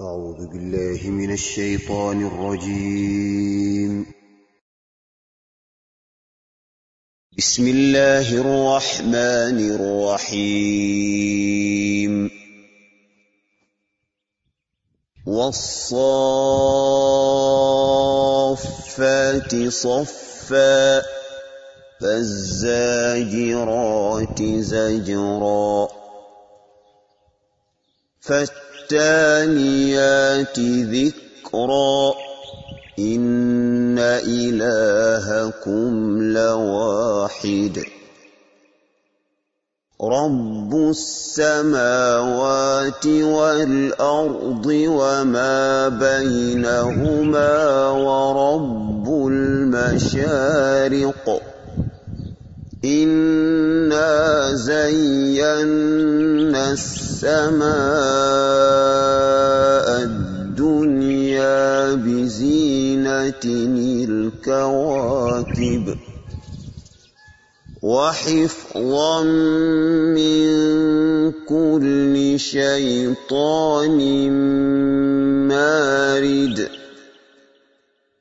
أعوذ بالله من الشيطان الرجيم. بسم الله الرحمن الرحيم. والصافات صفا فالزاجرات زجرا. فالتاليات ذكرا. إن إلهكم لواحد. رب السماوات والأرض وما بينهما ورب المشارق. إنا زينا السماء الدنيا بزينة الكواكب وحفظا من كل شيطان مارد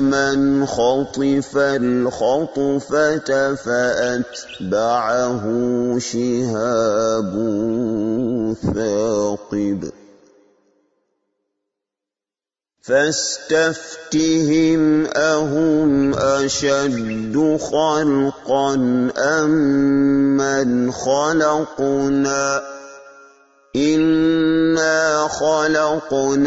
من خطف الخطفة فأتبعه شهاب ثاقب فاستفتهم أهم أشد خلقا أم من خلقنا إنا خلقناهم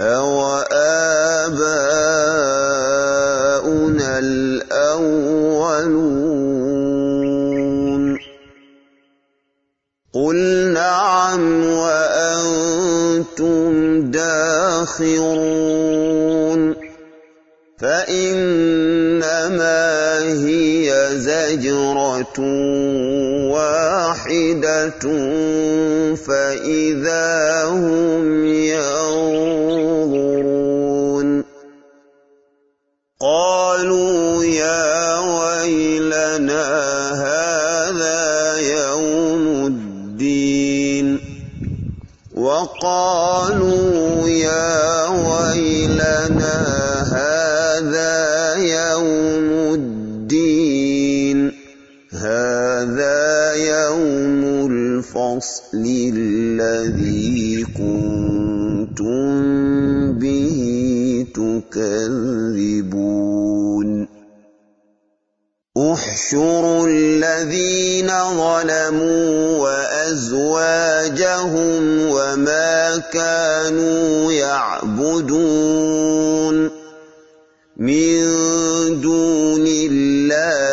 أوآباؤنا الأولون قل نعم وأنتم داخرون فإنما هي زجرة واحدة فإذا هم ينظرون الفصل الذي كنتم به تكذبون احشروا الذين ظلموا وأزواجهم وما كانوا يعبدون من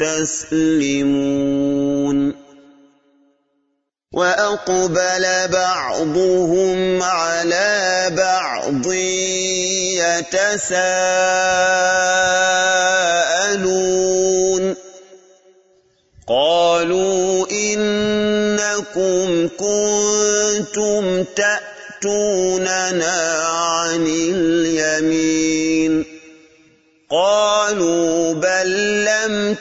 مستسلمون وأقبل بعضهم على بعض يتساءلون. قالوا إنكم كنتم تأتوننا عن اليمين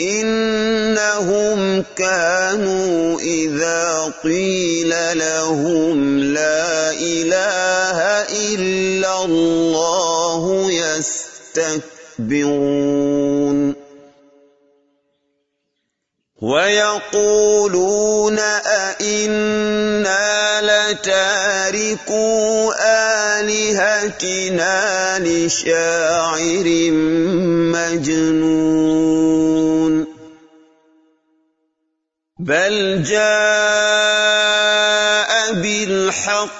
إنهم كانوا إذا قيل لهم لا إله إلا الله يستكبرون. ويقولون أئنا لتاركوا آلهتنا لشاعر مجنون. بل جاء بالحق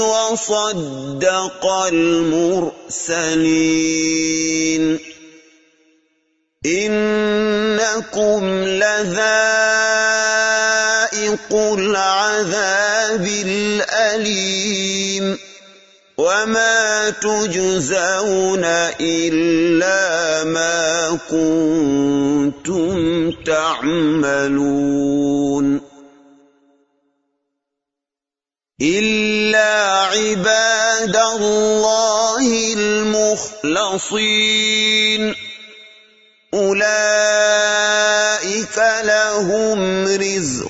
وصدق المرسلين. إنكم لذائق العذاب الأليم وما تجزون إلا ما كنتم تعملون إلا عباد الله المخلصين أولئك لهم رزق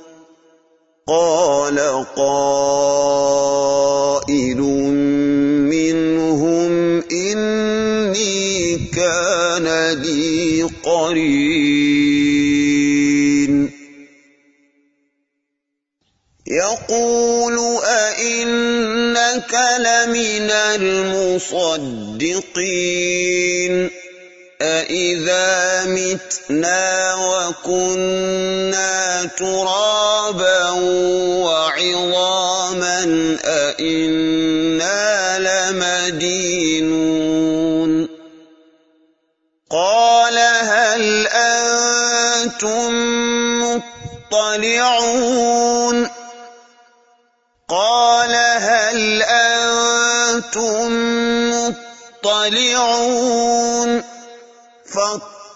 قال قائل منهم إني كان لي قرين. يقول أئنك لمن المصدقين؟ أإذا متنا وكنا ترابا وعظاما أئنا لمدينون. قال هل أنتم مطلعون؟ قال هل أنتم مطلعون؟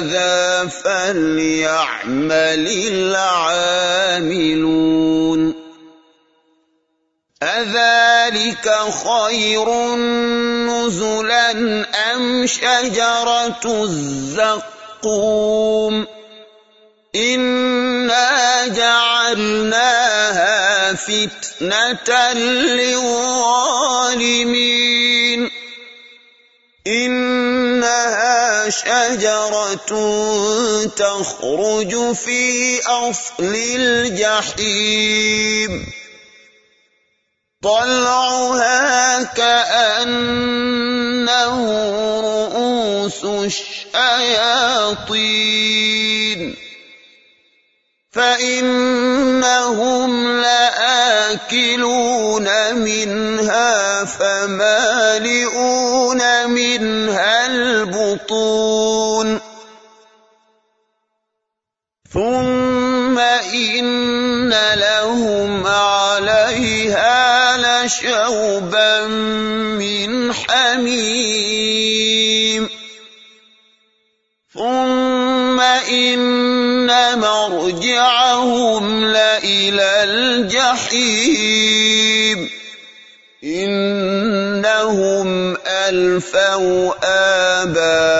هذا فليعمل العاملون. أذلك خير نزلا أم شجرة الزقوم؟ إنا جعلناها فتنة للظالمين. إنها شجرة تخرج في أصل الجحيم. طلعها كأنه رؤوس الشياطين. فإنهم لآكلون منها فمالئون منها البطون. ثم إن لهم عليها لشوبا من حميم. مرجعهم لإلى الجحيم إنهم ألفوا آباءهم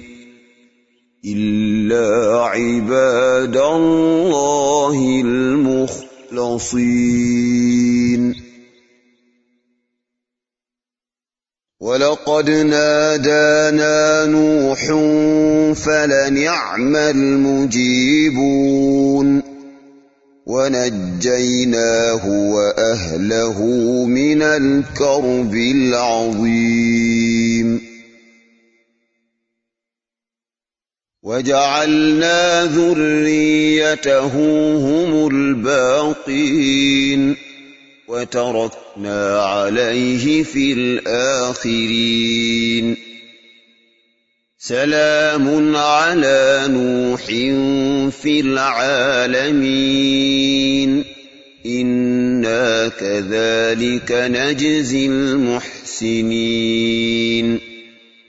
إلا عباد الله المخلصين. ولقد نادانا نوح فلنعم المجيبون. ونجيناه وأهله من الكرب العظيم. وجعلنا ذريته هم الباقين وتركنا عليه في الآخرين. سلام على نوح في العالمين. إنا كذلك نجزي المحسنين.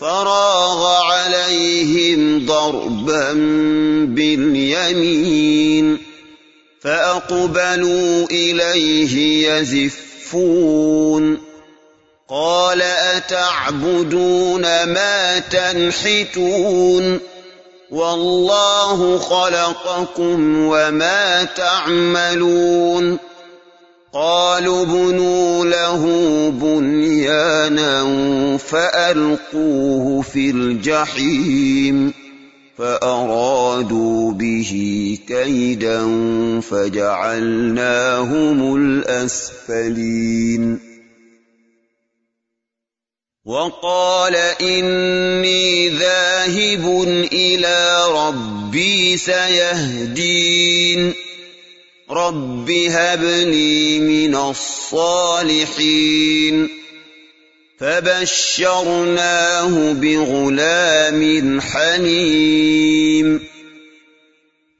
فراغ عليهم ضربا باليمين فأقبلوا إليه يزفون قال أتعبدون ما تنحتون والله خلقكم وما تعملون قالوا بنوا له بنيانا فألقوه في الجحيم فأرادوا به كيدا فجعلناهم الأسفلين وقال إني ذاهب إلى ربي سيهدين رب هب لي من الصالحين فبشرناه بغلام حليم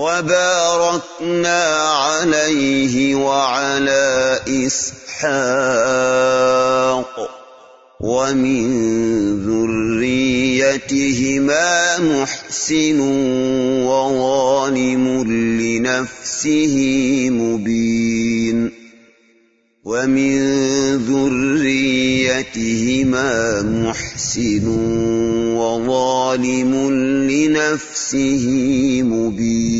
وباركنا عليه وعلى إسحاق ومن ذريتهما محسن وظالم لنفسه مبين ومن ذريتهما محسن وظالم لنفسه مبين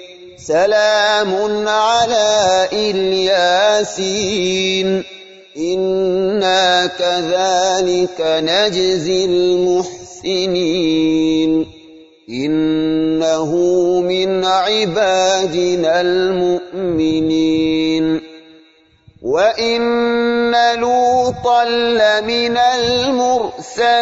سلام على إلياسين. إنا كذلك نجزي المحسنين. إنه من عبادنا المؤمنين. وإن لوطا لمن المرسلين.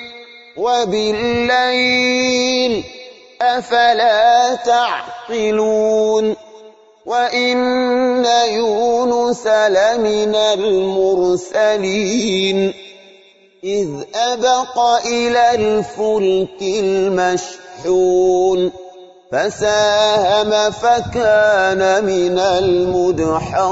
وبالليل أفلا تعقلون وإن يونس لمن المرسلين إذ أبق إلى الفلك المشحون فساهم فكان من المدحضين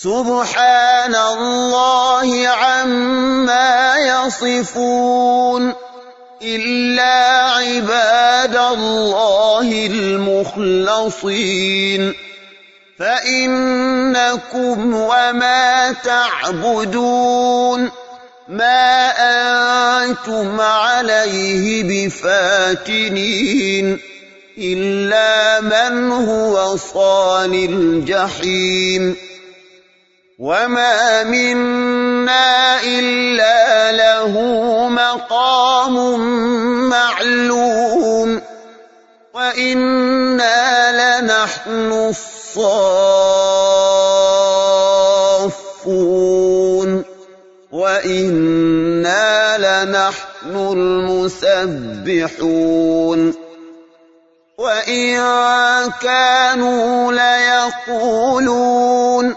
سبحان الله عما يصفون إلا عباد الله المخلصين فإنكم وما تعبدون ما أنتم عليه بفاتنين إلا من هو صال الجحيم وما منا إلا له مقام معلوم وإنا لنحن الصافون وإنا لنحن المسبحون وإن كانوا ليقولون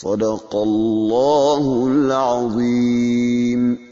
صدق الله العظيم.